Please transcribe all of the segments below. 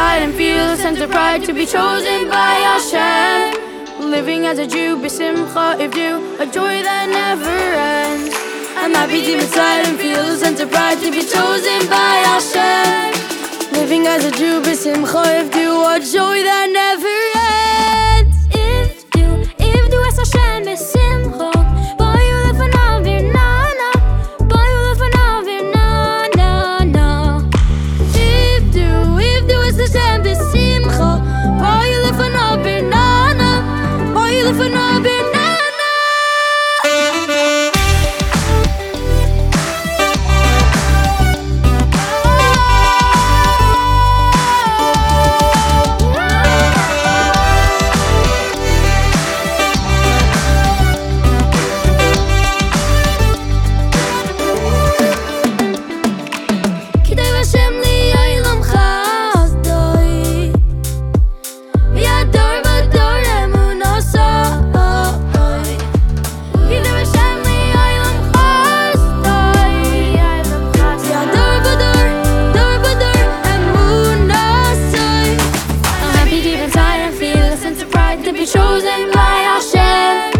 inside and feel a sense of pride to be chosen by Hashem. Living as a Jew, besimcha, Ivdu, a joy that never ends. I'm happy deep inside and feel a sense of pride to be chosen by Hashem. Living as a Jew, besimcha, Ivdu, a joy that never chosen by Hashem.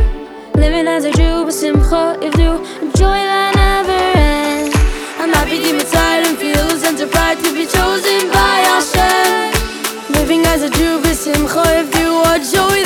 Living as a Jew, with simcha, if you joy that never ends. I'm happy deep inside and feel a sense of pride to be chosen by Hashem. Living as a Jew, with simcha, you are joy